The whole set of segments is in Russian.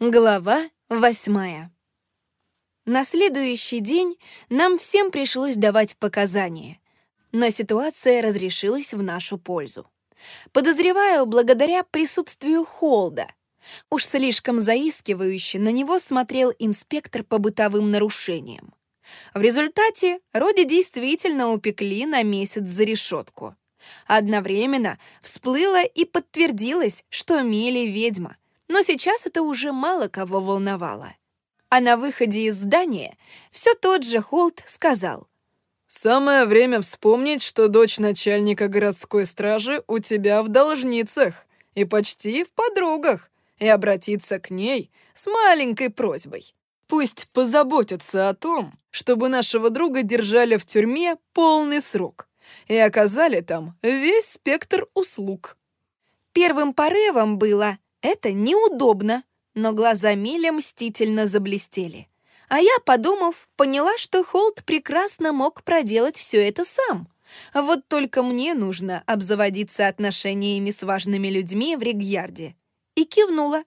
Глава восьмая. На следующий день нам всем пришлось давать показания, но ситуация разрешилась в нашу пользу. Подозреваю, благодаря присутствию Холда. Уж слишком заискивающе на него смотрел инспектор по бытовым нарушениям. В результате Роди действительно упекли на месяц за решетку. Одновременно всплыло и подтвердилось, что Милли ведьма — но сейчас это уже мало кого волновало. А на выходе из здания все тот же Холт сказал. «Самое время вспомнить, что дочь начальника городской стражи у тебя в должницах и почти в подругах, и обратиться к ней с маленькой просьбой. Пусть позаботятся о том, чтобы нашего друга держали в тюрьме полный срок и оказали там весь спектр услуг». Первым порывом было это неудобно, но глаза Миля мстительно заблестели. А я, подумав, поняла, что Холт прекрасно мог проделать все это сам. Вот только мне нужно обзаводиться отношениями с важными людьми в Ригьярде. И кивнула.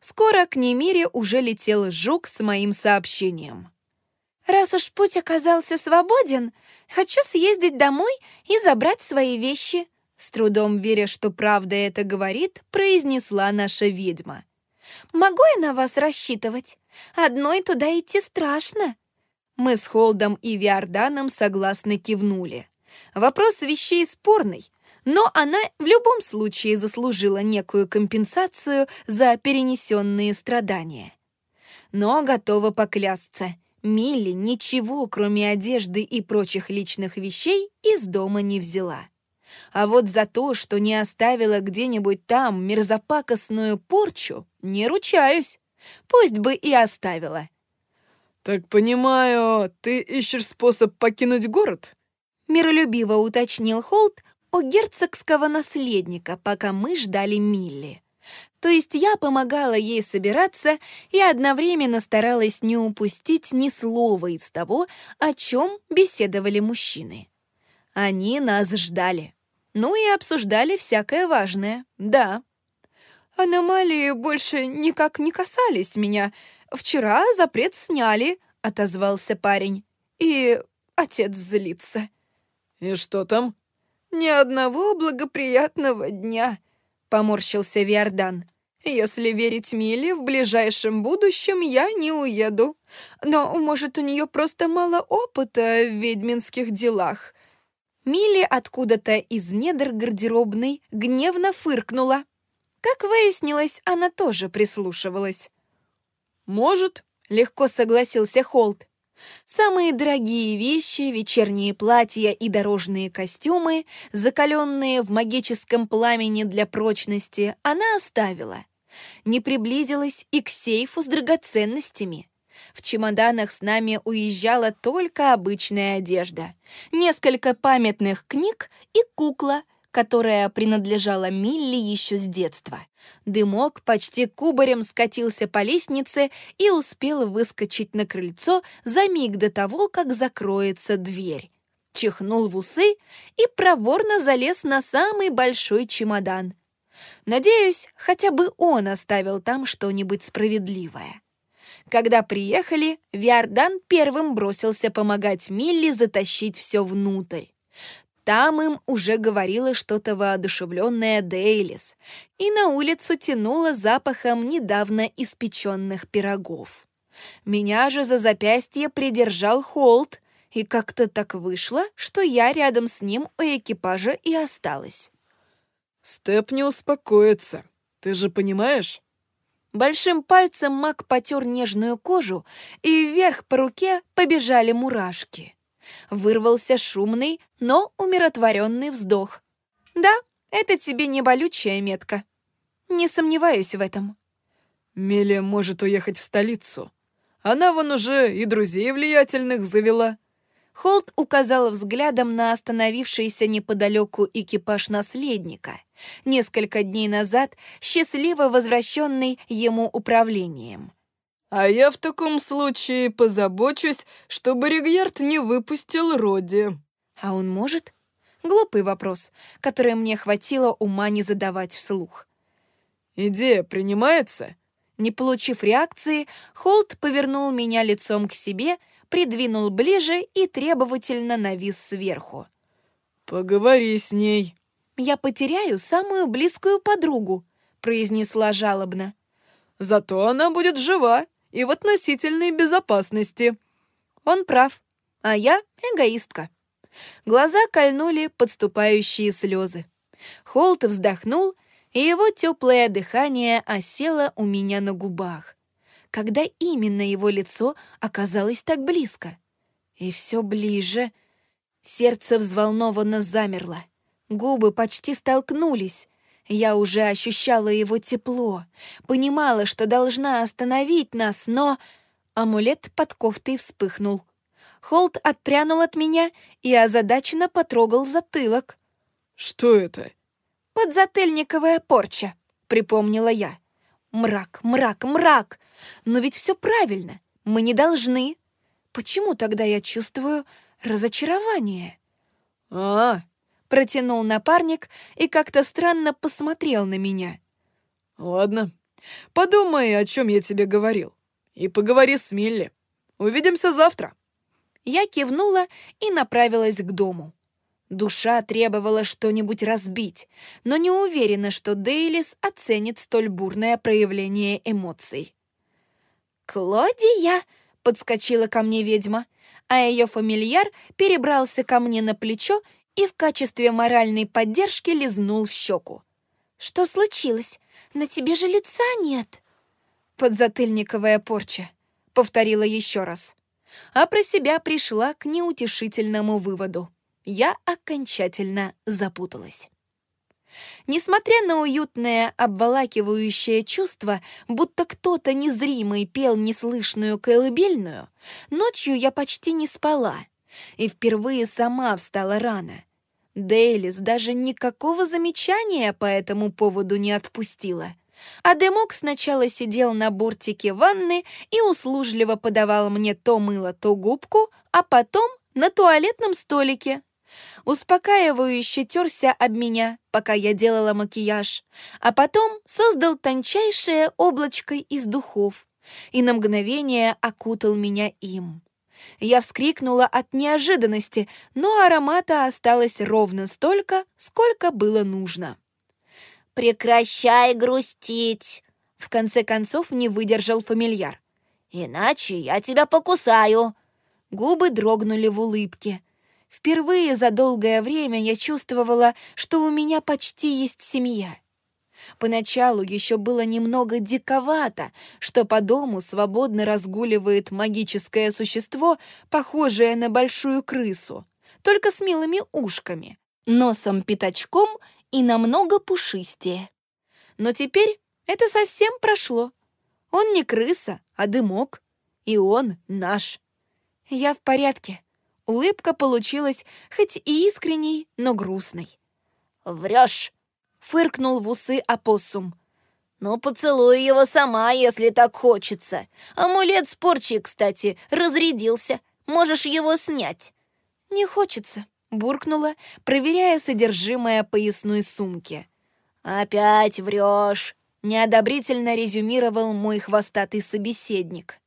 Скоро к Немире уже летел жук с моим сообщением. «Раз уж путь оказался свободен, хочу съездить домой и забрать свои вещи», с трудом веря, что правда это говорит, произнесла наша ведьма. «Могу я на вас рассчитывать? Одной туда идти страшно». Мы с Холдом и Виорданом согласно кивнули. Вопрос вещей спорный, но она в любом случае заслужила некую компенсацию за перенесенные страдания. Но готова поклясться, Милли ничего, кроме одежды и прочих личных вещей, из дома не взяла. А вот за то, что не оставила где-нибудь там мерзопакостную порчу, не ручаюсь. Пусть бы и оставила. «Так понимаю, ты ищешь способ покинуть город?» Миролюбиво уточнил Холт у герцогского наследника, пока мы ждали Милли. То есть я помогала ей собираться и одновременно старалась не упустить ни слова из того, о чем беседовали мужчины. Они нас ждали. Ну и обсуждали всякое важное, да. «Аномалии больше никак не касались меня. Вчера запрет сняли», — отозвался парень. «И отец злится». «И что там?» «Ни одного благоприятного дня», — поморщился Виордан. «Если верить Миле, в ближайшем будущем я не уеду. Но, может, у нее просто мало опыта в ведьминских делах. Милли откуда-то из недр гардеробной гневно фыркнула. Как выяснилось, она тоже прислушивалась. «Может», — легко согласился Холт. Самые дорогие вещи, вечерние платья и дорожные костюмы, закаленные в магическом пламени для прочности, она оставила. Не приблизилась и к сейфу с драгоценностями. В чемоданах с нами уезжала только обычная одежда, несколько памятных книг и кукла, которая принадлежала Милли еще с детства. Дымок почти кубарем скатился по лестнице и успел выскочить на крыльцо за миг до того, как закроется дверь. Чихнул в усы и проворно залез на самый большой чемодан. Надеюсь, хотя бы он оставил там что-нибудь справедливое. Когда приехали, Виардан первым бросился помогать Милли затащить все внутрь. Там им уже говорила что-то воодушевленное Дейлис, и на улицу тянуло запахом недавно испеченных пирогов. Меня же за запястье придержал Холт, и как-то так вышло, что я рядом с ним у экипажа и осталась. «Степ не успокоится, ты же понимаешь?» Большим пальцем маг потер нежную кожу, и вверх по руке побежали мурашки. Вырвался шумный, но умиротворенный вздох. «Да, это тебе не болючая метка. Не сомневаюсь в этом». «Миля может уехать в столицу. Она вон уже и друзей влиятельных завела». Холт указал взглядом на остановившийся неподалеку экипаж наследника, несколько дней назад счастливо возвращенный ему управлением. «А я в таком случае позабочусь, чтобы Ригьярд не выпустил Роди». «А он может?» Глупый вопрос, который мне хватило ума не задавать вслух. «Идея принимается? Не получив реакции, Холт повернул меня лицом к себе, придвинул ближе и требовательно навис сверху. «Поговори с ней». «Я потеряю самую близкую подругу», — произнесла жалобно. «Зато она будет жива и в относительной безопасности». Он прав, а я эгоистка. Глаза кольнули подступающие слезы. Холт вздохнул и его теплое дыхание осело у меня на губах. Когда именно его лицо оказалось так близко? И все ближе. Сердце взволнованно замерло. Губы почти столкнулись. Я уже ощущала его тепло, понимала, что должна остановить нас, но... Амулет под кофтой вспыхнул. Холт отпрянул от меня и озадаченно потрогал затылок. «Что это?» «Подзатыльниковая порча», — припомнила я. «Мрак, мрак, мрак! Но ведь все правильно, мы не должны. Почему тогда я чувствую разочарование?» «А, протянул напарник и как-то странно посмотрел на меня. «Ладно, подумай, о чем я тебе говорил, и поговори с Милли. Увидимся завтра». Я кивнула и направилась к дому. Душа требовала что-нибудь разбить, но не уверена, что Дейлис оценит столь бурное проявление эмоций. «Клодия!» — подскочила ко мне ведьма, а ее фамильяр перебрался ко мне на плечо и в качестве моральной поддержки лизнул в щеку. «Что случилось? На тебе же лица нет!» «Подзатыльниковая порча», — повторила еще раз. А про себя пришла к неутешительному выводу я окончательно запуталась. Несмотря на уютное, обволакивающее чувство, будто кто-то незримый пел неслышную колыбельную, ночью я почти не спала и впервые сама встала рано. Дейлис даже никакого замечания по этому поводу не отпустила. А Демок сначала сидел на бортике ванны и услужливо подавал мне то мыло, то губку, а потом на туалетном столике успокаивающе терся об меня, пока я делала макияж, а потом создал тончайшее облачко из духов и на мгновение окутал меня им. Я вскрикнула от неожиданности, но аромата осталось ровно столько, сколько было нужно. «Прекращай грустить!» В конце концов не выдержал фамильяр. «Иначе я тебя покусаю!» Губы дрогнули в улыбке. Впервые за долгое время я чувствовала, что у меня почти есть семья. Поначалу еще было немного диковато, что по дому свободно разгуливает магическое существо, похожее на большую крысу, только с милыми ушками, носом-пятачком и намного пушистее. Но теперь это совсем прошло. Он не крыса, а дымок. И он наш. Я в порядке. Улыбка получилась хоть и искренней, но грустной. «Врешь!» — фыркнул в усы опоссум. «Ну, поцелуй его сама, если так хочется. Амулет с порчей, кстати, разрядился. Можешь его снять». «Не хочется», — буркнула, проверяя содержимое поясной сумки. «Опять врешь», — неодобрительно резюмировал мой хвостатый собеседник.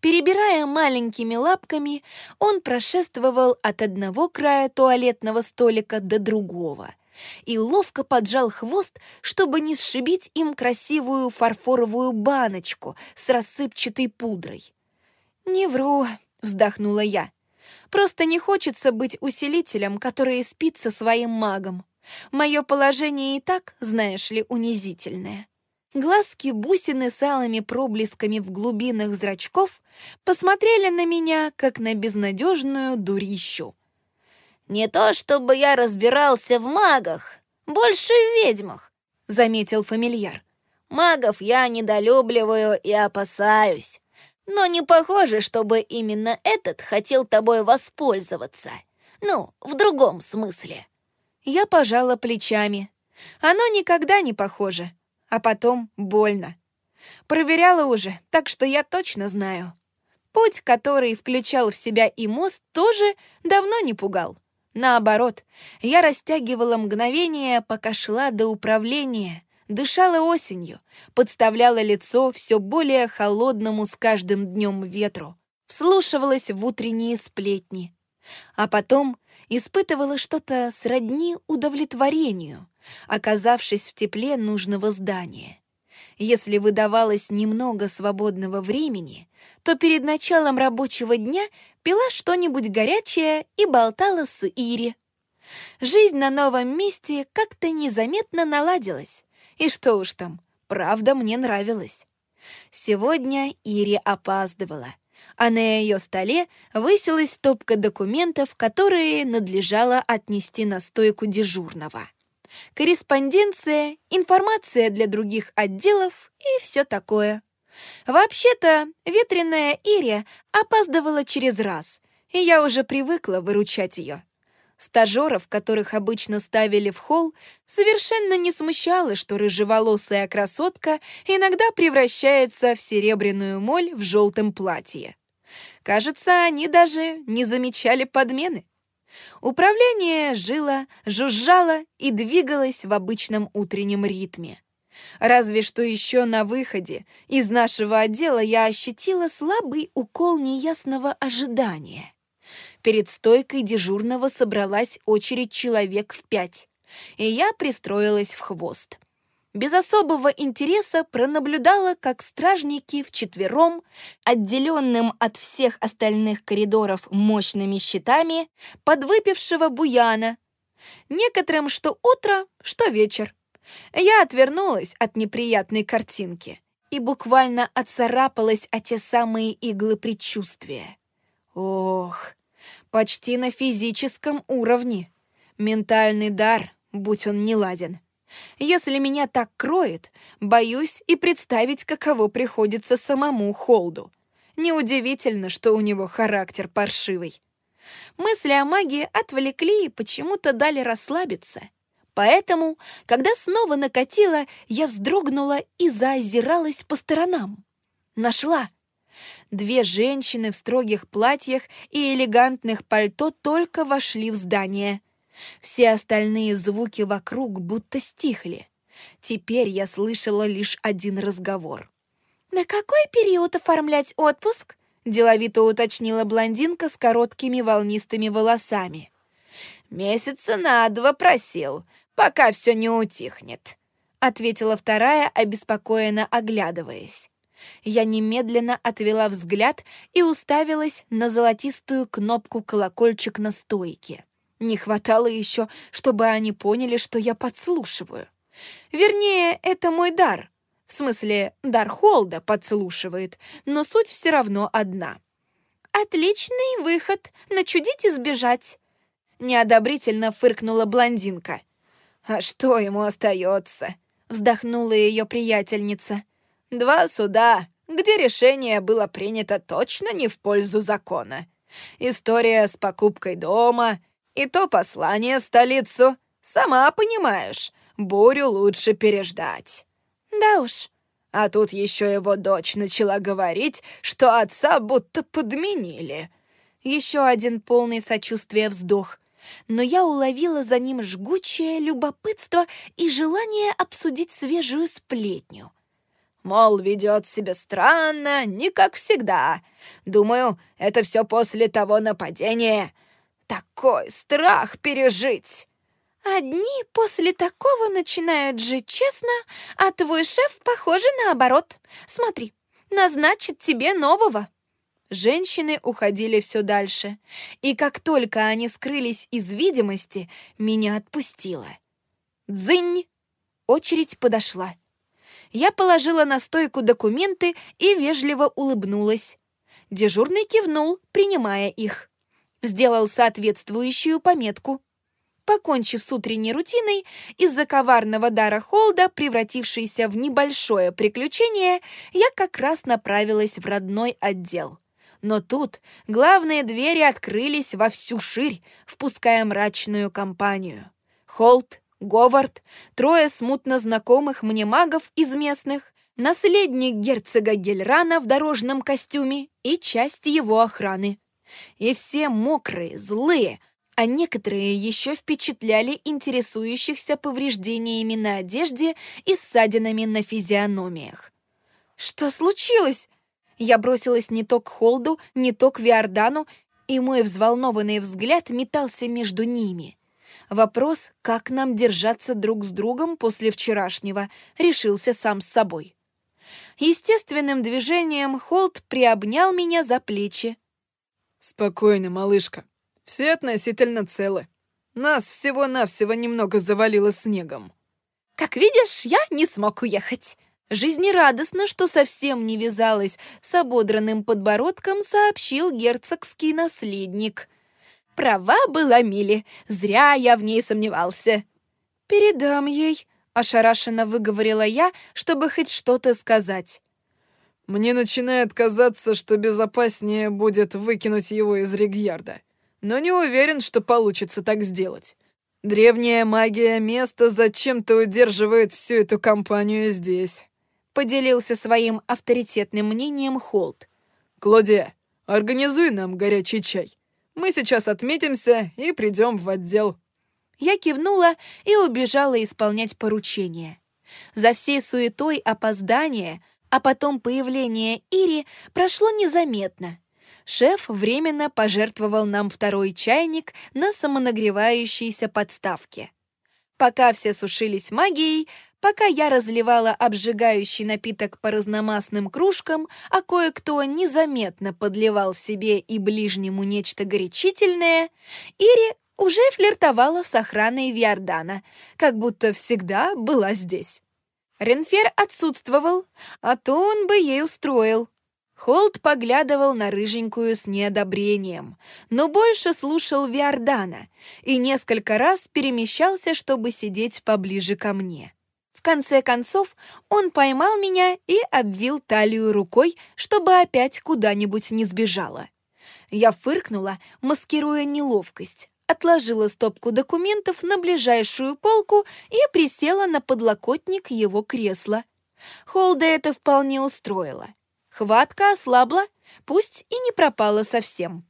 Перебирая маленькими лапками, он прошествовал от одного края туалетного столика до другого и ловко поджал хвост, чтобы не сшибить им красивую фарфоровую баночку с рассыпчатой пудрой. «Не вру», — вздохнула я. «Просто не хочется быть усилителем, который спит со своим магом. Мое положение и так, знаешь ли, унизительное». Глазки-бусины с алыми проблесками в глубинах зрачков посмотрели на меня, как на безнадежную дурищу. «Не то чтобы я разбирался в магах, больше в ведьмах», — заметил фамильяр. «Магов я недолюбливаю и опасаюсь, но не похоже, чтобы именно этот хотел тобой воспользоваться. Ну, в другом смысле». Я пожала плечами. Оно никогда не похоже а потом больно. Проверяла уже, так что я точно знаю. Путь, который включал в себя и мост, тоже давно не пугал. Наоборот, я растягивала мгновение, пока шла до управления, дышала осенью, подставляла лицо все более холодному с каждым днем ветру, вслушивалась в утренние сплетни. А потом испытывала что-то сродни удовлетворению, оказавшись в тепле нужного здания. Если выдавалось немного свободного времени, то перед началом рабочего дня пила что-нибудь горячее и болтала с Ири. Жизнь на новом месте как-то незаметно наладилась. И что уж там, правда мне нравилось. Сегодня Ири опаздывала, а на ее столе высилась стопка документов, которые надлежало отнести на стойку дежурного. Корреспонденция, информация для других отделов и все такое. Вообще-то, ветреная Ирия опаздывала через раз, и я уже привыкла выручать ее. Стажеров, которых обычно ставили в холл, совершенно не смущало, что рыжеволосая красотка иногда превращается в серебряную моль в желтом платье. Кажется, они даже не замечали подмены. Управление жило, жужжало и двигалось в обычном утреннем ритме. Разве что еще на выходе из нашего отдела я ощутила слабый укол неясного ожидания. Перед стойкой дежурного собралась очередь человек в пять, и я пристроилась в хвост без особого интереса пронаблюдала, как стражники вчетвером, отделенным от всех остальных коридоров мощными щитами, подвыпившего буяна. Некоторым что утро, что вечер. Я отвернулась от неприятной картинки и буквально отцарапалась о те самые иглы предчувствия. Ох, почти на физическом уровне. Ментальный дар, будь он неладен. Если меня так кроет, боюсь и представить, каково приходится самому Холду. Неудивительно, что у него характер паршивый. Мысли о магии отвлекли и почему-то дали расслабиться. Поэтому, когда снова накатила, я вздрогнула и заозиралась по сторонам. Нашла. Две женщины в строгих платьях и элегантных пальто только вошли в здание — все остальные звуки вокруг будто стихли. Теперь я слышала лишь один разговор. «На какой период оформлять отпуск?» — деловито уточнила блондинка с короткими волнистыми волосами. «Месяца на два просил, пока все не утихнет», — ответила вторая, обеспокоенно оглядываясь. Я немедленно отвела взгляд и уставилась на золотистую кнопку колокольчик на стойке. Не хватало еще, чтобы они поняли, что я подслушиваю. Вернее, это мой дар. В смысле, дар Холда подслушивает, но суть все равно одна. «Отличный выход! Начудить и сбежать!» Неодобрительно фыркнула блондинка. «А что ему остается?» Вздохнула ее приятельница. «Два суда, где решение было принято точно не в пользу закона. История с покупкой дома — и то послание в столицу. Сама понимаешь, бурю лучше переждать. Да уж. А тут еще его дочь начала говорить, что отца будто подменили. Еще один полный сочувствия вздох. Но я уловила за ним жгучее любопытство и желание обсудить свежую сплетню. Мол, ведет себя странно, не как всегда. Думаю, это все после того нападения. Такой страх пережить! Одни после такого начинают жить честно, а твой шеф, похоже, наоборот. Смотри, назначит тебе нового. Женщины уходили все дальше, и как только они скрылись из видимости, меня отпустило. Дзынь! Очередь подошла. Я положила на стойку документы и вежливо улыбнулась. Дежурный кивнул, принимая их сделал соответствующую пометку. Покончив с утренней рутиной, из-за коварного дара Холда, превратившейся в небольшое приключение, я как раз направилась в родной отдел. Но тут главные двери открылись во всю ширь, впуская мрачную компанию. Холд, Говард, трое смутно знакомых мне магов из местных, наследник герцога Гельрана в дорожном костюме и часть его охраны. И все мокрые, злые, а некоторые еще впечатляли интересующихся повреждениями на одежде и ссадинами на физиономиях. «Что случилось?» Я бросилась не то к Холду, не то к Виордану, и мой взволнованный взгляд метался между ними. Вопрос, как нам держаться друг с другом после вчерашнего, решился сам с собой. Естественным движением Холд приобнял меня за плечи. «Спокойно, малышка. Все относительно целы. Нас всего-навсего немного завалило снегом». «Как видишь, я не смог уехать». Жизнерадостно, что совсем не вязалось с ободранным подбородком, сообщил герцогский наследник. Права была Мили, зря я в ней сомневался. «Передам ей», — ошарашенно выговорила я, чтобы хоть что-то сказать. «Мне начинает казаться, что безопаснее будет выкинуть его из Ригьярда, но не уверен, что получится так сделать. Древняя магия места зачем-то удерживает всю эту компанию здесь». — поделился своим авторитетным мнением Холт. «Клодия, организуй нам горячий чай. Мы сейчас отметимся и придем в отдел». Я кивнула и убежала исполнять поручение. За всей суетой опоздания, а потом появление Ири прошло незаметно. Шеф временно пожертвовал нам второй чайник на самонагревающейся подставке. Пока все сушились магией, Пока я разливала обжигающий напиток по разномастным кружкам, а кое-кто незаметно подливал себе и ближнему нечто горячительное, Ири уже флиртовала с охраной Виордана, как будто всегда была здесь. Ренфер отсутствовал, а то он бы ей устроил. Холд поглядывал на рыженькую с неодобрением, но больше слушал Виордана и несколько раз перемещался, чтобы сидеть поближе ко мне. В конце концов, он поймал меня и обвил талию рукой, чтобы опять куда-нибудь не сбежала. Я фыркнула, маскируя неловкость, отложила стопку документов на ближайшую полку и присела на подлокотник его кресла. Холда это вполне устроило. Хватка ослабла, пусть и не пропала совсем.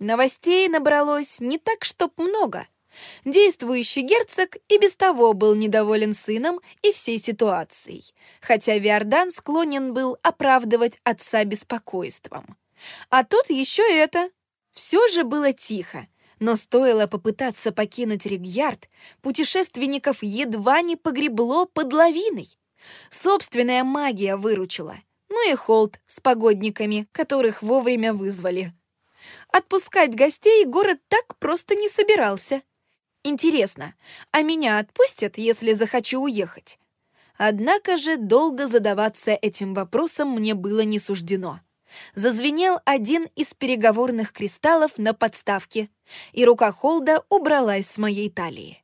Новостей набралось не так, чтоб много — Действующий герцог и без того был недоволен сыном и всей ситуацией, хотя Виордан склонен был оправдывать отца беспокойством. А тут еще это. Все же было тихо, но стоило попытаться покинуть Ригьярд, путешественников едва не погребло под лавиной. Собственная магия выручила, ну и холд с погодниками, которых вовремя вызвали. Отпускать гостей город так просто не собирался. Интересно, а меня отпустят, если захочу уехать? Однако же долго задаваться этим вопросом мне было не суждено. Зазвенел один из переговорных кристаллов на подставке, и рука Холда убралась с моей талии.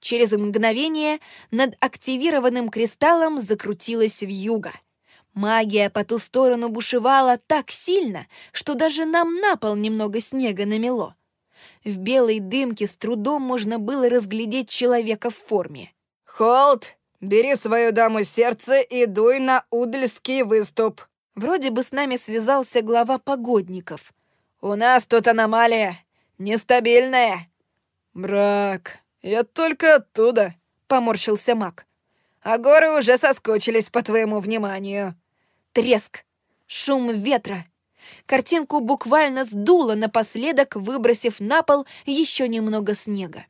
Через мгновение над активированным кристаллом закрутилась вьюга. Магия по ту сторону бушевала так сильно, что даже нам на пол немного снега намело. В белой дымке с трудом можно было разглядеть человека в форме. «Холд, бери свою даму сердца и дуй на Удальский выступ». Вроде бы с нами связался глава погодников. «У нас тут аномалия. Нестабильная». «Мрак, я только оттуда», — поморщился маг. «А горы уже соскочились по твоему вниманию». Треск, шум ветра, Картинку буквально сдуло напоследок, выбросив на пол еще немного снега.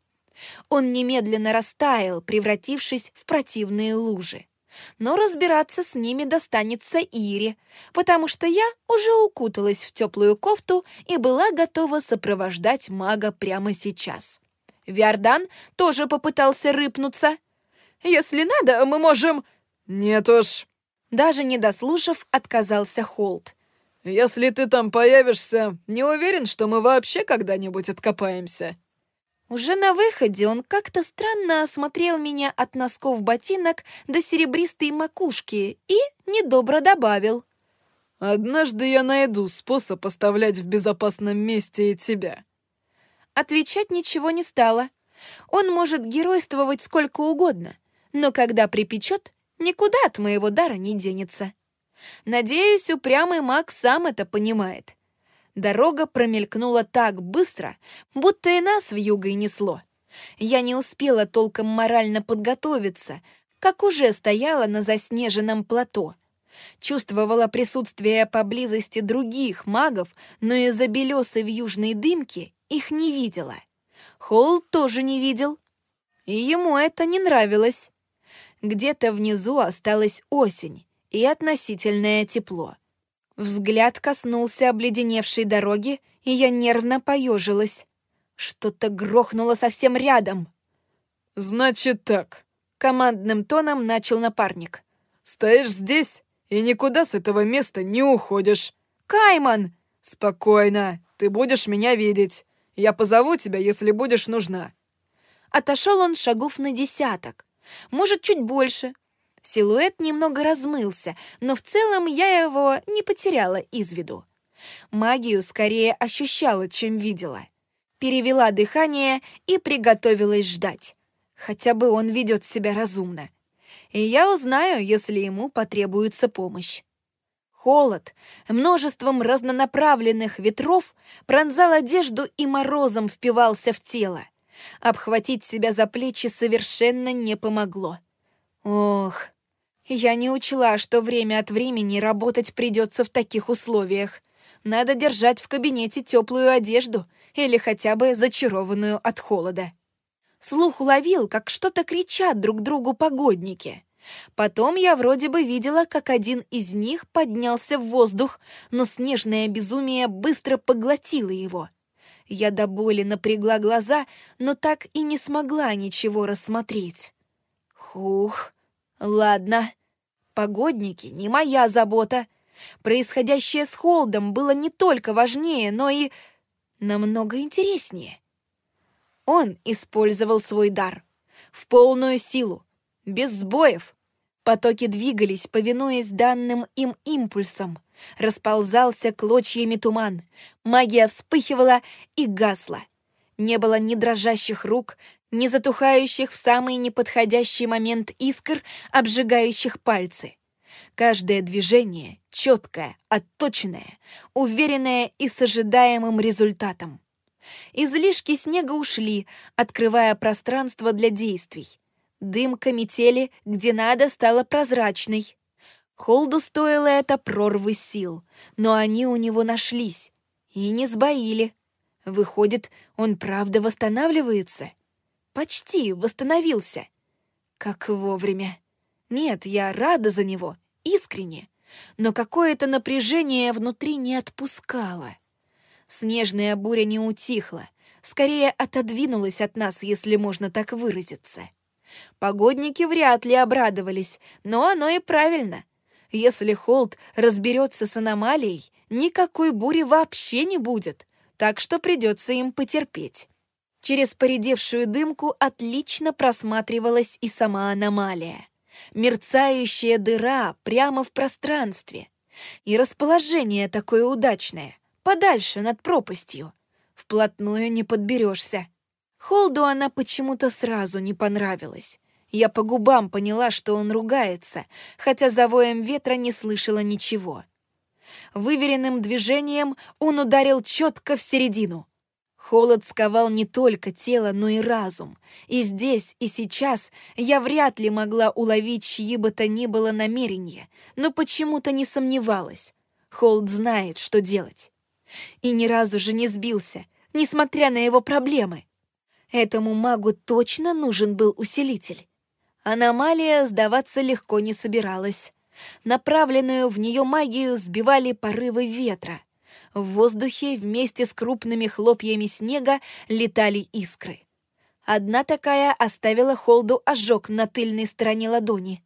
Он немедленно растаял, превратившись в противные лужи. Но разбираться с ними достанется Ире, потому что я уже укуталась в теплую кофту и была готова сопровождать мага прямо сейчас. Виардан тоже попытался рыпнуться. «Если надо, мы можем...» «Нет уж». Даже не дослушав, отказался Холт. Если ты там появишься, не уверен, что мы вообще когда-нибудь откопаемся». Уже на выходе он как-то странно осмотрел меня от носков ботинок до серебристой макушки и недобро добавил. «Однажды я найду способ оставлять в безопасном месте и тебя». Отвечать ничего не стало. Он может геройствовать сколько угодно, но когда припечет, никуда от моего дара не денется. Надеюсь, упрямый маг сам это понимает. Дорога промелькнула так быстро, будто и нас в юго несло. Я не успела толком морально подготовиться, как уже стояла на заснеженном плато. Чувствовала присутствие поблизости других магов, но из-за белесой южной дымки их не видела. Холл тоже не видел. И ему это не нравилось. Где-то внизу осталась осень и относительное тепло. Взгляд коснулся обледеневшей дороги, и я нервно поежилась. Что-то грохнуло совсем рядом. «Значит так», — командным тоном начал напарник. «Стоишь здесь и никуда с этого места не уходишь». «Кайман!» «Спокойно, ты будешь меня видеть. Я позову тебя, если будешь нужна». Отошел он шагов на десяток, может, чуть больше. Силуэт немного размылся, но в целом я его не потеряла из виду. Магию скорее ощущала, чем видела. Перевела дыхание и приготовилась ждать. Хотя бы он ведет себя разумно. И я узнаю, если ему потребуется помощь. Холод множеством разнонаправленных ветров пронзал одежду и морозом впивался в тело. Обхватить себя за плечи совершенно не помогло. Ох, я не учла, что время от времени работать придется в таких условиях. Надо держать в кабинете теплую одежду или хотя бы зачарованную от холода. Слух уловил, как что-то кричат друг другу погодники. Потом я вроде бы видела, как один из них поднялся в воздух, но снежное безумие быстро поглотило его — я до боли напрягла глаза, но так и не смогла ничего рассмотреть. Хух, ладно. Погодники не моя забота. Происходящее с Холдом было не только важнее, но и намного интереснее. Он использовал свой дар в полную силу, без сбоев. Потоки двигались, повинуясь данным им импульсам — Расползался клочьями туман. Магия вспыхивала и гасла. Не было ни дрожащих рук, ни затухающих в самый неподходящий момент искр, обжигающих пальцы. Каждое движение четкое, отточенное, уверенное и с ожидаемым результатом. Излишки снега ушли, открывая пространство для действий. Дымка метели, где надо, стала прозрачной. Холду стоило это прорвы сил, но они у него нашлись и не сбоили. Выходит, он правда восстанавливается? Почти восстановился. Как вовремя. Нет, я рада за него, искренне. Но какое-то напряжение внутри не отпускало. Снежная буря не утихла, скорее отодвинулась от нас, если можно так выразиться. Погодники вряд ли обрадовались, но оно и правильно. Если Холд разберется с аномалией, никакой бури вообще не будет, так что придется им потерпеть. Через поредевшую дымку отлично просматривалась и сама аномалия. Мерцающая дыра прямо в пространстве. И расположение такое удачное, подальше над пропастью. Вплотную не подберешься. Холду она почему-то сразу не понравилась. Я по губам поняла, что он ругается, хотя за воем ветра не слышала ничего. Выверенным движением он ударил четко в середину. Холод сковал не только тело, но и разум. И здесь, и сейчас я вряд ли могла уловить чьи бы то ни было намерения, но почему-то не сомневалась. Холд знает, что делать. И ни разу же не сбился, несмотря на его проблемы. Этому магу точно нужен был усилитель. Аномалия сдаваться легко не собиралась. Направленную в нее магию сбивали порывы ветра. В воздухе вместе с крупными хлопьями снега летали искры. Одна такая оставила Холду ожог на тыльной стороне ладони.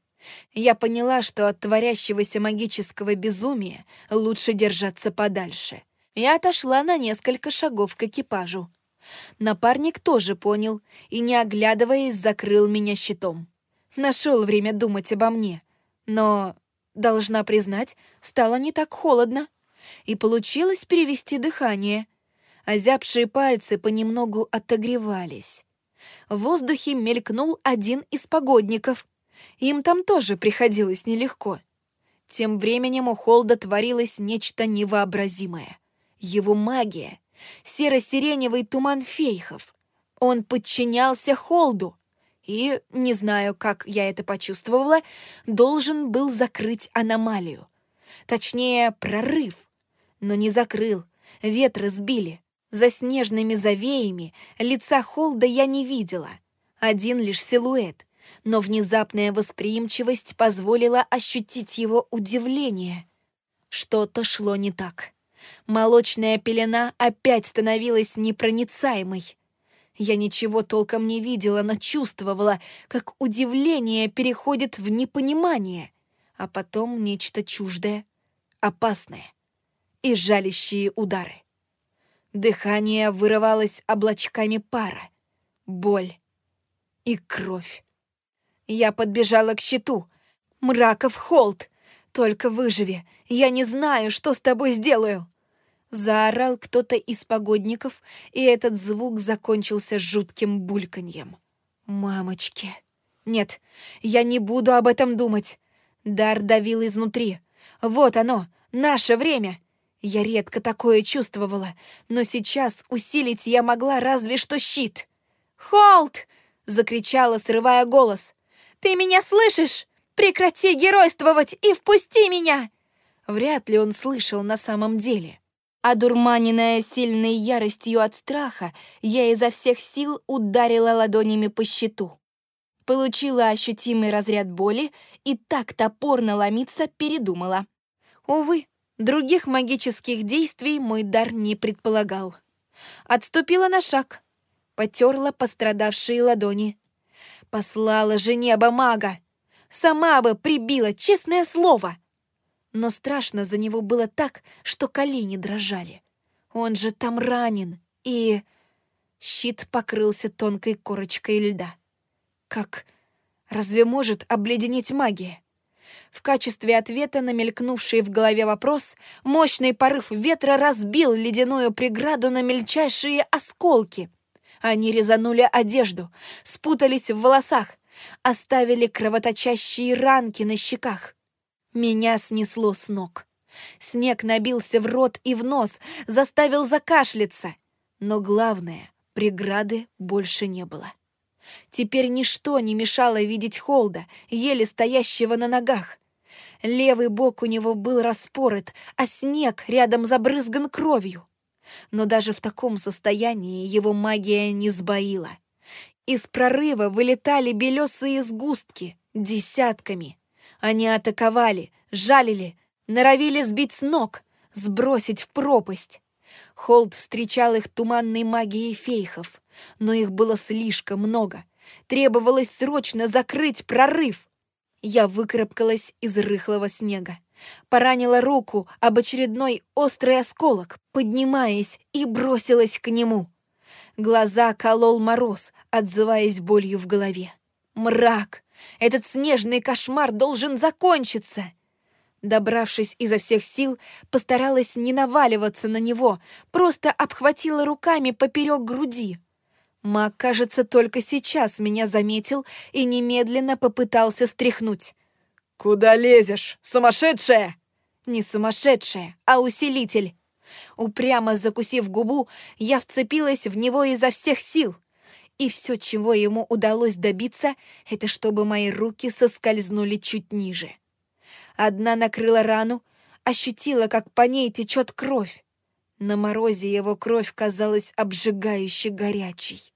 Я поняла, что от творящегося магического безумия лучше держаться подальше. Я отошла на несколько шагов к экипажу. Напарник тоже понял и, не оглядываясь, закрыл меня щитом нашел время думать обо мне. Но, должна признать, стало не так холодно. И получилось перевести дыхание. Озябшие пальцы понемногу отогревались. В воздухе мелькнул один из погодников. Им там тоже приходилось нелегко. Тем временем у Холда творилось нечто невообразимое. его магия, серо-сиреневый туман фейхов. Он подчинялся Холду и, не знаю, как я это почувствовала, должен был закрыть аномалию. Точнее, прорыв. Но не закрыл, ветры сбили. За снежными завеями лица Холда я не видела. Один лишь силуэт, но внезапная восприимчивость позволила ощутить его удивление. Что-то шло не так. Молочная пелена опять становилась непроницаемой. Я ничего толком не видела, но чувствовала, как удивление переходит в непонимание, а потом нечто чуждое, опасное и жалящие удары. Дыхание вырывалось облачками пара, боль и кровь. Я подбежала к щиту. «Мраков Холд! Только выживи! Я не знаю, что с тобой сделаю!» Заорал кто-то из погодников, и этот звук закончился жутким бульканьем. «Мамочки! Нет, я не буду об этом думать!» Дар давил изнутри. «Вот оно, наше время!» Я редко такое чувствовала, но сейчас усилить я могла разве что щит. «Холд!» — закричала, срывая голос. «Ты меня слышишь? Прекрати геройствовать и впусти меня!» Вряд ли он слышал на самом деле. Одурманенная сильной яростью от страха, я изо всех сил ударила ладонями по щиту. Получила ощутимый разряд боли и так топорно ломиться передумала. Увы, других магических действий мой дар не предполагал. Отступила на шаг, потерла пострадавшие ладони. Послала же небо мага. Сама бы прибила, честное слово. Но страшно за него было так, что колени дрожали. Он же там ранен, и... Щит покрылся тонкой корочкой льда. Как? Разве может обледенеть магия? В качестве ответа на мелькнувший в голове вопрос мощный порыв ветра разбил ледяную преграду на мельчайшие осколки. Они резанули одежду, спутались в волосах, оставили кровоточащие ранки на щеках. Меня снесло с ног. Снег набился в рот и в нос, заставил закашляться. Но главное, преграды больше не было. Теперь ничто не мешало видеть Холда, еле стоящего на ногах. Левый бок у него был распорот, а снег рядом забрызган кровью. Но даже в таком состоянии его магия не сбоила. Из прорыва вылетали белесые сгустки десятками. Они атаковали, жалили, норовили сбить с ног, сбросить в пропасть. Холд встречал их туманной магией фейхов, но их было слишком много. Требовалось срочно закрыть прорыв. Я выкарабкалась из рыхлого снега. Поранила руку об очередной острый осколок, поднимаясь и бросилась к нему. Глаза колол мороз, отзываясь болью в голове. Мрак! Этот снежный кошмар должен закончиться! Добравшись изо всех сил, постаралась не наваливаться на него, просто обхватила руками поперек груди. Маг, кажется, только сейчас меня заметил и немедленно попытался стряхнуть. «Куда лезешь, сумасшедшая?» «Не сумасшедшая, а усилитель». Упрямо закусив губу, я вцепилась в него изо всех сил. И все, чего ему удалось добиться, это чтобы мои руки соскользнули чуть ниже. Одна накрыла рану, ощутила, как по ней течет кровь. На морозе его кровь казалась обжигающе горячей.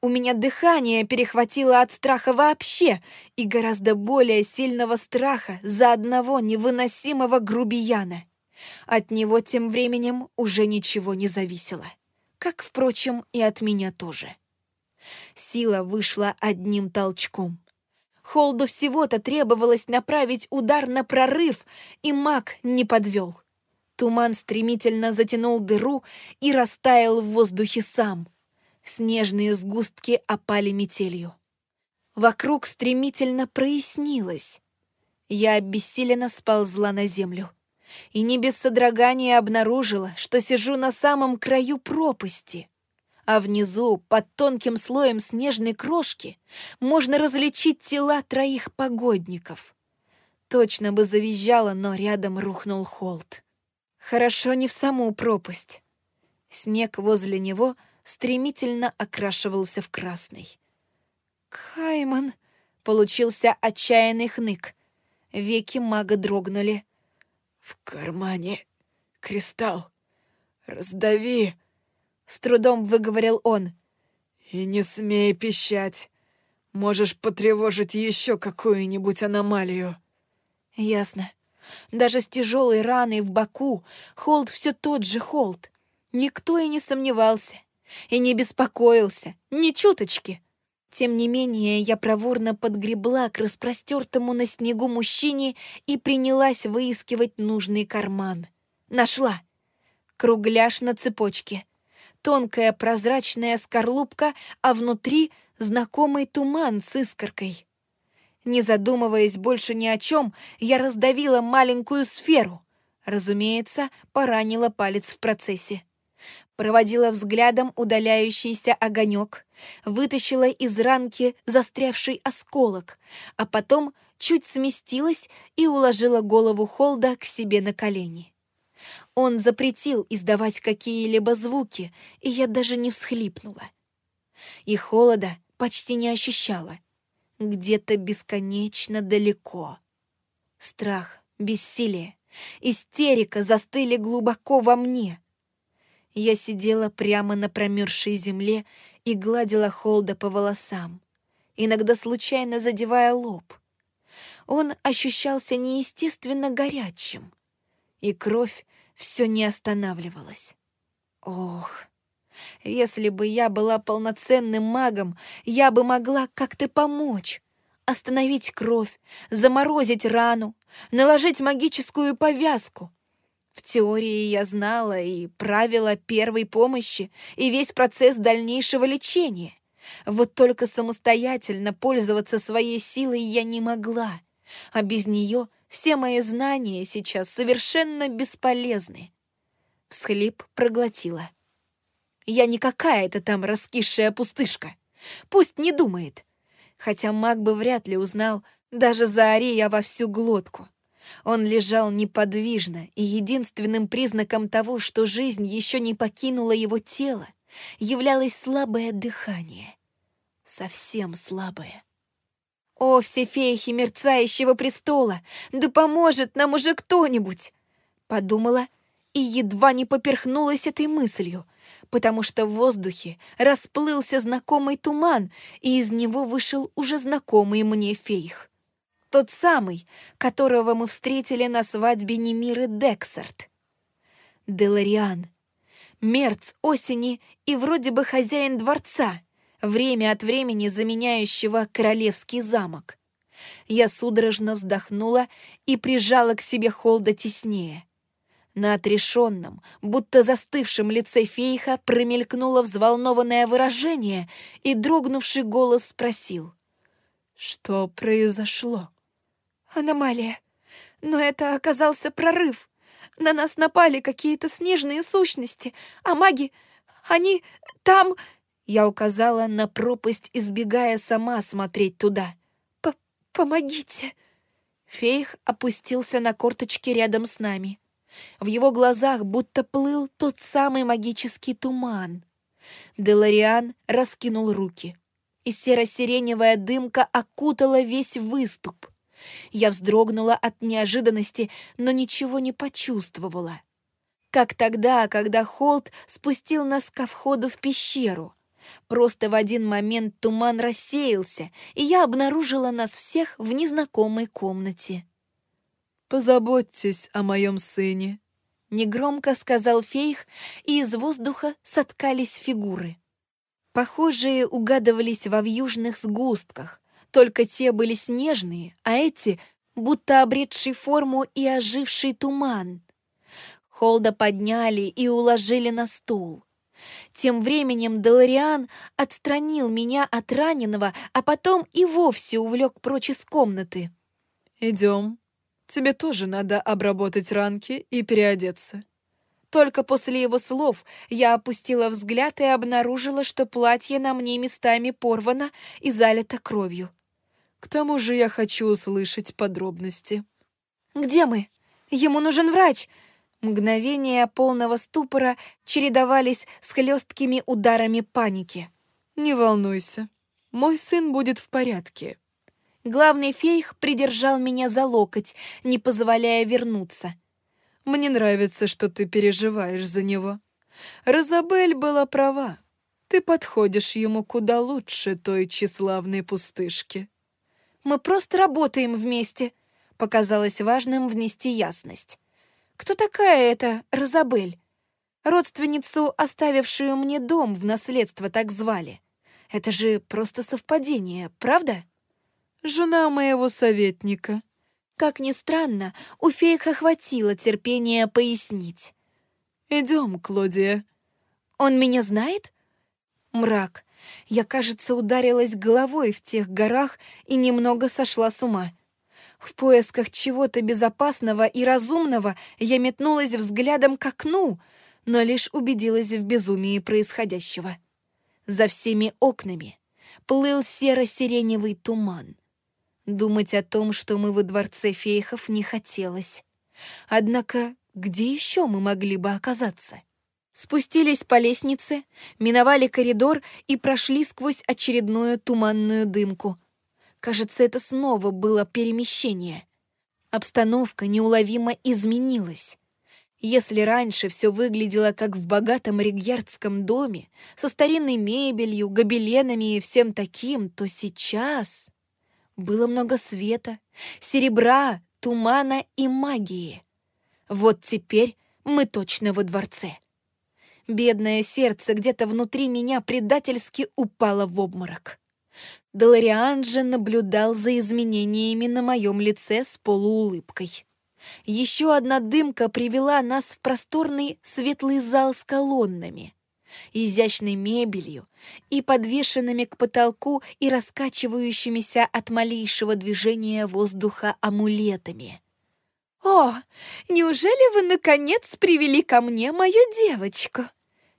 У меня дыхание перехватило от страха вообще и гораздо более сильного страха за одного невыносимого грубияна. От него тем временем уже ничего не зависело. Как, впрочем, и от меня тоже. Сила вышла одним толчком. Холду всего-то требовалось направить удар на прорыв, и маг не подвел. Туман стремительно затянул дыру и растаял в воздухе сам — Снежные сгустки опали метелью. Вокруг стремительно прояснилось. Я обессиленно сползла на землю. И не без содрогания обнаружила, что сижу на самом краю пропасти. А внизу, под тонким слоем снежной крошки, можно различить тела троих погодников. Точно бы завизжала, но рядом рухнул холд. Хорошо не в саму пропасть. Снег возле него стремительно окрашивался в красный. «Кайман!» — получился отчаянный хнык. Веки мага дрогнули. «В кармане кристалл. Раздави!» — с трудом выговорил он. «И не смей пищать. Можешь потревожить еще какую-нибудь аномалию». «Ясно. Даже с тяжелой раной в боку Холд все тот же Холд. Никто и не сомневался, и не беспокоился, ни чуточки. Тем не менее, я проворно подгребла к распростертому на снегу мужчине и принялась выискивать нужный карман. Нашла. Кругляш на цепочке. Тонкая прозрачная скорлупка, а внутри знакомый туман с искоркой. Не задумываясь больше ни о чем, я раздавила маленькую сферу. Разумеется, поранила палец в процессе проводила взглядом удаляющийся огонек, вытащила из ранки застрявший осколок, а потом чуть сместилась и уложила голову Холда к себе на колени. Он запретил издавать какие-либо звуки, и я даже не всхлипнула. И холода почти не ощущала. Где-то бесконечно далеко. Страх, бессилие, истерика застыли глубоко во мне — я сидела прямо на промерзшей земле и гладила Холда по волосам, иногда случайно задевая лоб. Он ощущался неестественно горячим, и кровь все не останавливалась. Ох, если бы я была полноценным магом, я бы могла как-то помочь. Остановить кровь, заморозить рану, наложить магическую повязку, в теории я знала и правила первой помощи, и весь процесс дальнейшего лечения. Вот только самостоятельно пользоваться своей силой я не могла, а без нее все мои знания сейчас совершенно бесполезны. Всхлип проглотила. Я не какая-то там раскисшая пустышка. Пусть не думает. Хотя маг бы вряд ли узнал, даже заори я во всю глотку. Он лежал неподвижно, и единственным признаком того, что жизнь еще не покинула его тело, являлось слабое дыхание. Совсем слабое. «О, все феихи мерцающего престола! Да поможет нам уже кто-нибудь!» Подумала и едва не поперхнулась этой мыслью, потому что в воздухе расплылся знакомый туман, и из него вышел уже знакомый мне фейх. Тот самый, которого мы встретили на свадьбе Немиры Дексарт. Делариан. Мерц осени и вроде бы хозяин дворца, время от времени заменяющего королевский замок. Я судорожно вздохнула и прижала к себе Холда теснее. На отрешенном, будто застывшем лице Фейха промелькнуло взволнованное выражение, и дрогнувший голос спросил. «Что произошло?» Аномалия. Но это оказался прорыв. На нас напали какие-то снежные сущности, а маги, они там... Я указала на пропасть, избегая сама смотреть туда. П «Помогите!» Фейх опустился на корточки рядом с нами. В его глазах будто плыл тот самый магический туман. Делариан раскинул руки, и серо-сиреневая дымка окутала весь выступ. Я вздрогнула от неожиданности, но ничего не почувствовала. Как тогда, когда Холт спустил нас ко входу в пещеру. Просто в один момент туман рассеялся, и я обнаружила нас всех в незнакомой комнате. «Позаботьтесь о моем сыне», — негромко сказал Фейх, и из воздуха соткались фигуры. Похожие угадывались во вьюжных сгустках, только те были снежные, а эти — будто обретший форму и оживший туман. Холда подняли и уложили на стул. Тем временем Делариан отстранил меня от раненого, а потом и вовсе увлек прочь из комнаты. «Идем. Тебе тоже надо обработать ранки и переодеться». Только после его слов я опустила взгляд и обнаружила, что платье на мне местами порвано и залито кровью. К тому же я хочу услышать подробности. «Где мы? Ему нужен врач!» Мгновения полного ступора чередовались с хлесткими ударами паники. «Не волнуйся, мой сын будет в порядке». Главный фейх придержал меня за локоть, не позволяя вернуться. «Мне нравится, что ты переживаешь за него. Розабель была права. Ты подходишь ему куда лучше той тщеславной пустышки». «Мы просто работаем вместе», — показалось важным внести ясность. «Кто такая эта Розабель?» Родственницу, оставившую мне дом в наследство, так звали. Это же просто совпадение, правда? Жена моего советника. Как ни странно, у фейка хватило терпения пояснить. Идем, Клодия. Он меня знает? Мрак. Я, кажется, ударилась головой в тех горах и немного сошла с ума. В поисках чего-то безопасного и разумного я метнулась взглядом к окну, но лишь убедилась в безумии происходящего. За всеми окнами плыл серо-сиреневый туман. Думать о том, что мы во дворце фейхов, не хотелось. Однако где еще мы могли бы оказаться? Спустились по лестнице, миновали коридор и прошли сквозь очередную туманную дымку. Кажется, это снова было перемещение. Обстановка неуловимо изменилась. Если раньше все выглядело как в богатом ригьярдском доме, со старинной мебелью, гобеленами и всем таким, то сейчас было много света, серебра, тумана и магии. Вот теперь мы точно во дворце. Бедное сердце где-то внутри меня предательски упало в обморок. Долориан же наблюдал за изменениями на моем лице с полуулыбкой. Еще одна дымка привела нас в просторный светлый зал с колоннами, изящной мебелью и подвешенными к потолку и раскачивающимися от малейшего движения воздуха амулетами. «О, неужели вы, наконец, привели ко мне мою девочку?»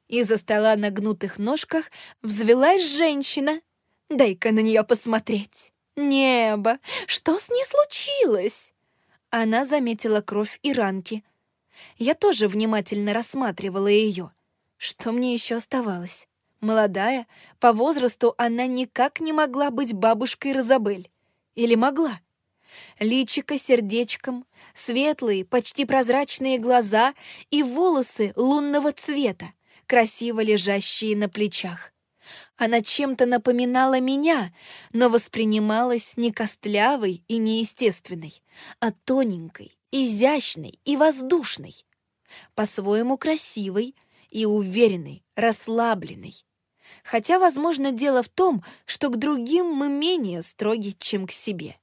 Из-за стола на гнутых ножках взвелась женщина. «Дай-ка на нее посмотреть! Небо! Что с ней случилось?» Она заметила кровь и ранки. Я тоже внимательно рассматривала ее. Что мне еще оставалось? Молодая, по возрасту она никак не могла быть бабушкой Розабель. Или могла? Личико сердечком, светлые, почти прозрачные глаза и волосы лунного цвета, красиво лежащие на плечах. Она чем-то напоминала меня, но воспринималась не костлявой и неестественной, а тоненькой, изящной и воздушной. По-своему красивой и уверенной, расслабленной. Хотя, возможно, дело в том, что к другим мы менее строги, чем к себе.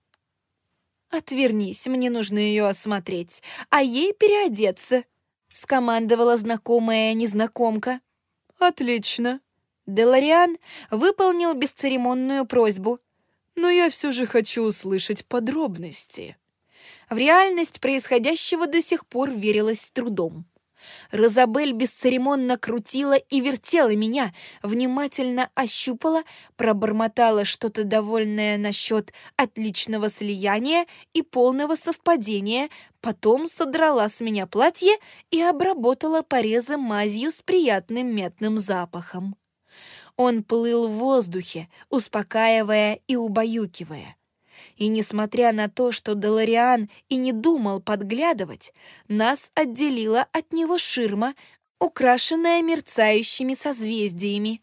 «Отвернись, мне нужно ее осмотреть, а ей переодеться», — скомандовала знакомая незнакомка. «Отлично», Делариан выполнил бесцеремонную просьбу. «Но я все же хочу услышать подробности». В реальность происходящего до сих пор верилось с трудом. Розабель бесцеремонно крутила и вертела меня, внимательно ощупала, пробормотала что-то довольное насчет отличного слияния и полного совпадения, потом содрала с меня платье и обработала порезы мазью с приятным метным запахом. Он плыл в воздухе, успокаивая и убаюкивая. И несмотря на то, что Делариан и не думал подглядывать, нас отделила от него ширма, украшенная мерцающими созвездиями.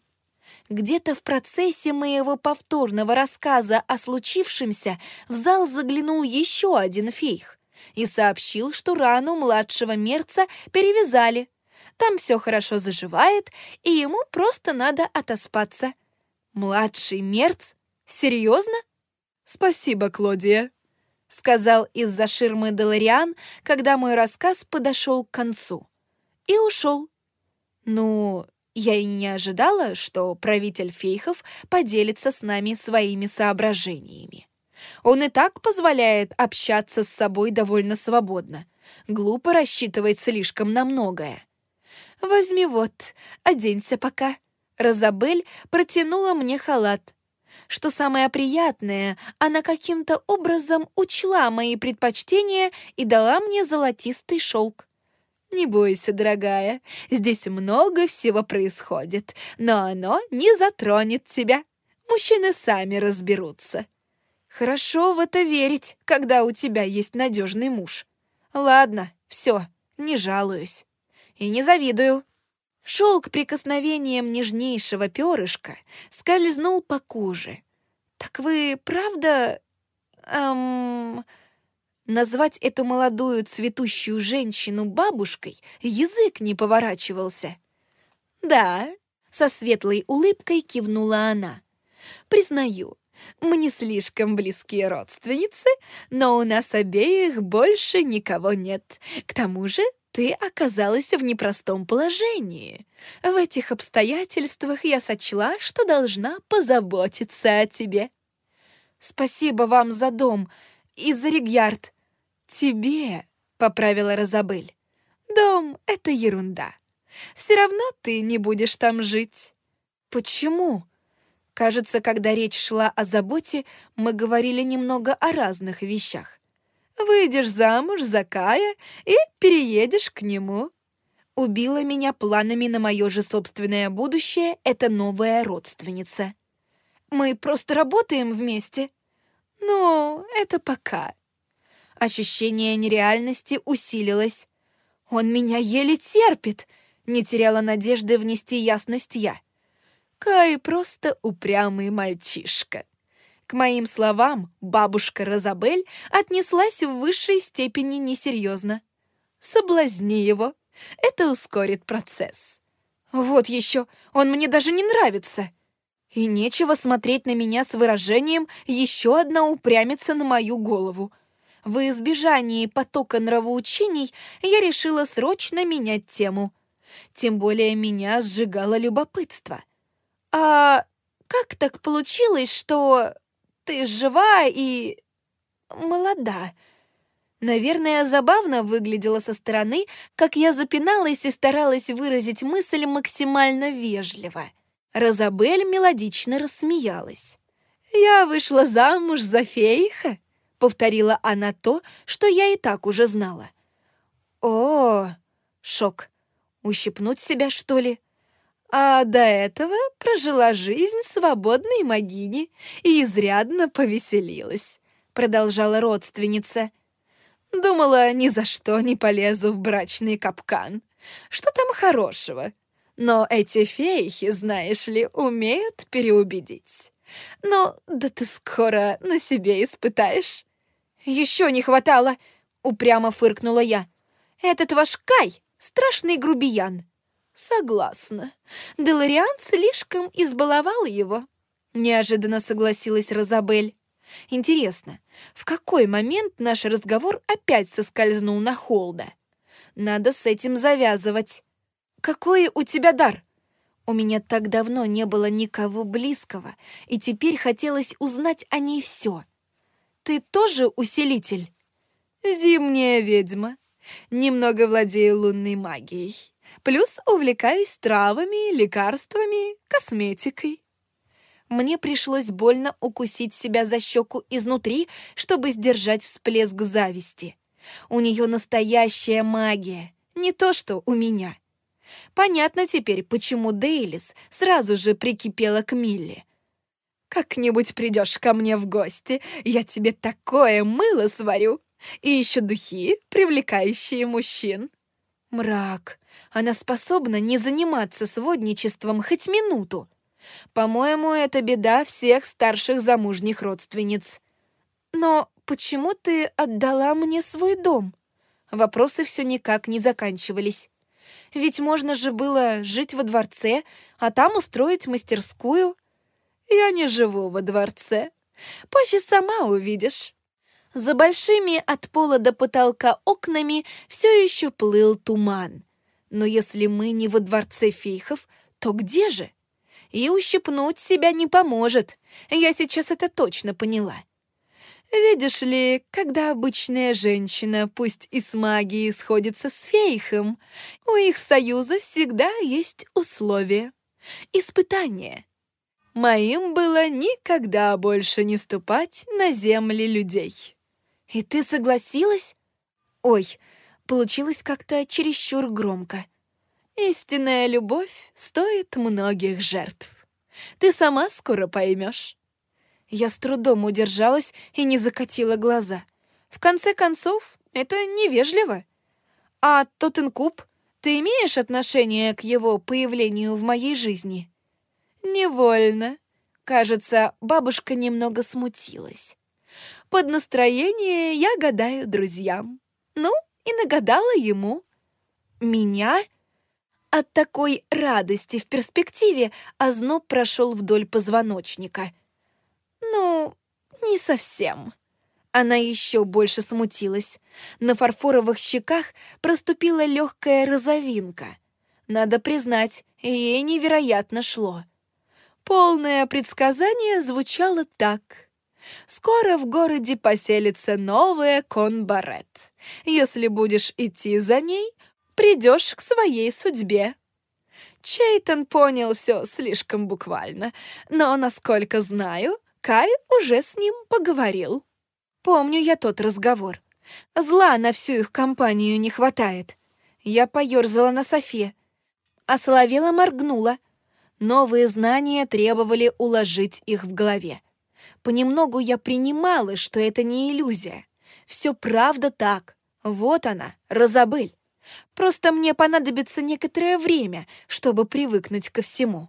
Где-то в процессе моего повторного рассказа о случившемся в зал заглянул еще один фейх и сообщил, что рану младшего мерца перевязали, там все хорошо заживает, и ему просто надо отоспаться. Младший мерц? Серьезно? Спасибо, Клодия, сказал из-за ширмы Делариан, когда мой рассказ подошел к концу. И ушел. Ну, я и не ожидала, что правитель фейхов поделится с нами своими соображениями. Он и так позволяет общаться с собой довольно свободно. Глупо рассчитывать слишком на многое. «Возьми вот, оденься пока». Розабель протянула мне халат. Что самое приятное, она каким-то образом учла мои предпочтения и дала мне золотистый шелк. Не бойся, дорогая, здесь много всего происходит, но оно не затронет тебя. Мужчины сами разберутся. Хорошо в это верить, когда у тебя есть надежный муж. Ладно, все, не жалуюсь. И не завидую. Шелк прикосновением нежнейшего перышка скользнул по коже. «Так вы правда...» эм... Назвать эту молодую цветущую женщину бабушкой язык не поворачивался. «Да», — со светлой улыбкой кивнула она. «Признаю, мы не слишком близкие родственницы, но у нас обеих больше никого нет. К тому же ты оказалась в непростом положении. В этих обстоятельствах я сочла, что должна позаботиться о тебе». «Спасибо вам за дом», и за Ригьярд. Тебе, — поправила Розабель. Дом — это ерунда. Все равно ты не будешь там жить. Почему? Кажется, когда речь шла о заботе, мы говорили немного о разных вещах. Выйдешь замуж за Кая и переедешь к нему. Убила меня планами на мое же собственное будущее эта новая родственница. Мы просто работаем вместе. Ну, это пока. Ощущение нереальности усилилось. Он меня еле терпит, не теряла надежды внести ясность я. Кай просто упрямый мальчишка. К моим словам бабушка Розабель отнеслась в высшей степени несерьезно. Соблазни его, это ускорит процесс. Вот еще, он мне даже не нравится. И нечего смотреть на меня с выражением «еще одна упрямится на мою голову». В избежании потока нравоучений я решила срочно менять тему. Тем более меня сжигало любопытство. «А как так получилось, что ты жива и... молода?» Наверное, забавно выглядело со стороны, как я запиналась и старалась выразить мысль максимально вежливо — Розабель мелодично рассмеялась. «Я вышла замуж за фейха», — повторила она то, что я и так уже знала. «О, шок! Ущипнуть себя, что ли?» А до этого прожила жизнь свободной могини и изрядно повеселилась, продолжала родственница. Думала, ни за что не полезу в брачный капкан. Что там хорошего? Но эти феихи, знаешь ли, умеют переубедить. Но да ты скоро на себе испытаешь. Еще не хватало, упрямо фыркнула я. Этот ваш Кай — страшный грубиян. Согласна. Делариан слишком избаловал его. Неожиданно согласилась Розабель. Интересно, в какой момент наш разговор опять соскользнул на Холда? Надо с этим завязывать. «Какой у тебя дар?» У меня так давно не было никого близкого, и теперь хотелось узнать о ней все. «Ты тоже усилитель?» «Зимняя ведьма. Немного владею лунной магией. Плюс увлекаюсь травами, лекарствами, косметикой». Мне пришлось больно укусить себя за щеку изнутри, чтобы сдержать всплеск зависти. У нее настоящая магия, не то что у меня. Понятно теперь, почему Дейлис сразу же прикипела к Милли. «Как-нибудь придешь ко мне в гости, я тебе такое мыло сварю, и еще духи, привлекающие мужчин». Мрак. Она способна не заниматься сводничеством хоть минуту. По-моему, это беда всех старших замужних родственниц. Но почему ты отдала мне свой дом? Вопросы все никак не заканчивались. Ведь можно же было жить во дворце, а там устроить мастерскую. Я не живу во дворце. Позже сама увидишь. За большими от пола до потолка окнами все еще плыл туман. Но если мы не во дворце фейхов, то где же? И ущипнуть себя не поможет. Я сейчас это точно поняла. Видишь ли, когда обычная женщина, пусть и с магией, сходится с фейхом, у их союза всегда есть условия. Испытание. Моим было никогда больше не ступать на земли людей. И ты согласилась? Ой, Получилось как-то чересчур громко. Истинная любовь стоит многих жертв. Ты сама скоро поймешь. Я с трудом удержалась и не закатила глаза. В конце концов, это невежливо. А Тоттенкуб, ты имеешь отношение к его появлению в моей жизни? Невольно. Кажется, бабушка немного смутилась. Под настроение я гадаю друзьям. Ну, и нагадала ему. Меня? От такой радости в перспективе озноб прошел вдоль позвоночника. Ну, не совсем. Она еще больше смутилась. На фарфоровых щеках проступила легкая розовинка. Надо признать, ей невероятно шло. Полное предсказание звучало так. Скоро в городе поселится новая конбарет. Если будешь идти за ней, придешь к своей судьбе. Чейтон понял все слишком буквально, но, насколько знаю, Кай уже с ним поговорил. Помню я тот разговор. Зла на всю их компанию не хватает. Я поёрзала на софе. а Соловела моргнула. Новые знания требовали уложить их в голове. Понемногу я принимала, что это не иллюзия. Все правда так. Вот она, Розабель. Просто мне понадобится некоторое время, чтобы привыкнуть ко всему.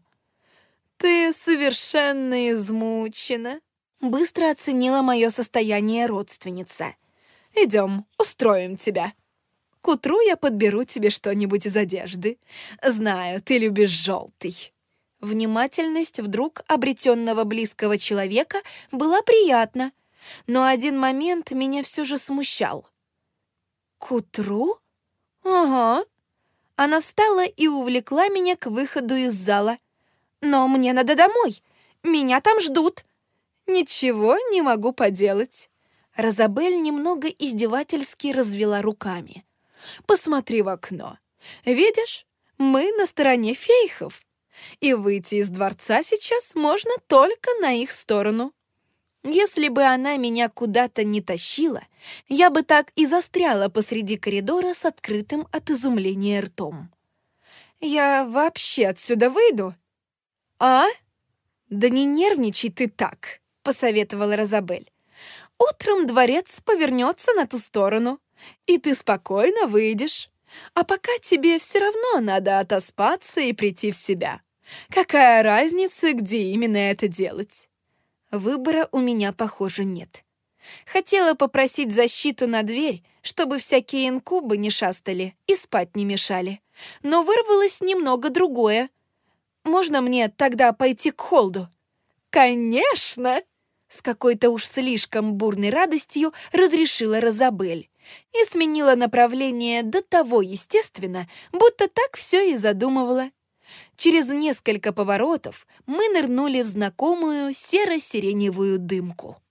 «Ты совершенно измучена», — быстро оценила мое состояние родственница. «Идем, устроим тебя. К утру я подберу тебе что-нибудь из одежды. Знаю, ты любишь желтый». Внимательность вдруг обретенного близкого человека была приятна, но один момент меня все же смущал. «К утру?» «Ага». Она встала и увлекла меня к выходу из зала. «Но мне надо домой. Меня там ждут». «Ничего не могу поделать». Розабель немного издевательски развела руками. «Посмотри в окно. Видишь, мы на стороне фейхов и выйти из дворца сейчас можно только на их сторону. Если бы она меня куда-то не тащила, я бы так и застряла посреди коридора с открытым от изумления ртом. «Я вообще отсюда выйду?» «А?» «Да не нервничай ты так», — посоветовала Розабель. «Утром дворец повернется на ту сторону, и ты спокойно выйдешь. А пока тебе все равно надо отоспаться и прийти в себя. Какая разница, где именно это делать? Выбора у меня, похоже, нет. Хотела попросить защиту на дверь, чтобы всякие инкубы не шастали и спать не мешали. Но вырвалось немного другое. Можно мне тогда пойти к Холду? Конечно! С какой-то уж слишком бурной радостью разрешила Розабель и сменила направление до того естественно, будто так все и задумывала. Через несколько поворотов мы нырнули в знакомую серо-сиреневую дымку.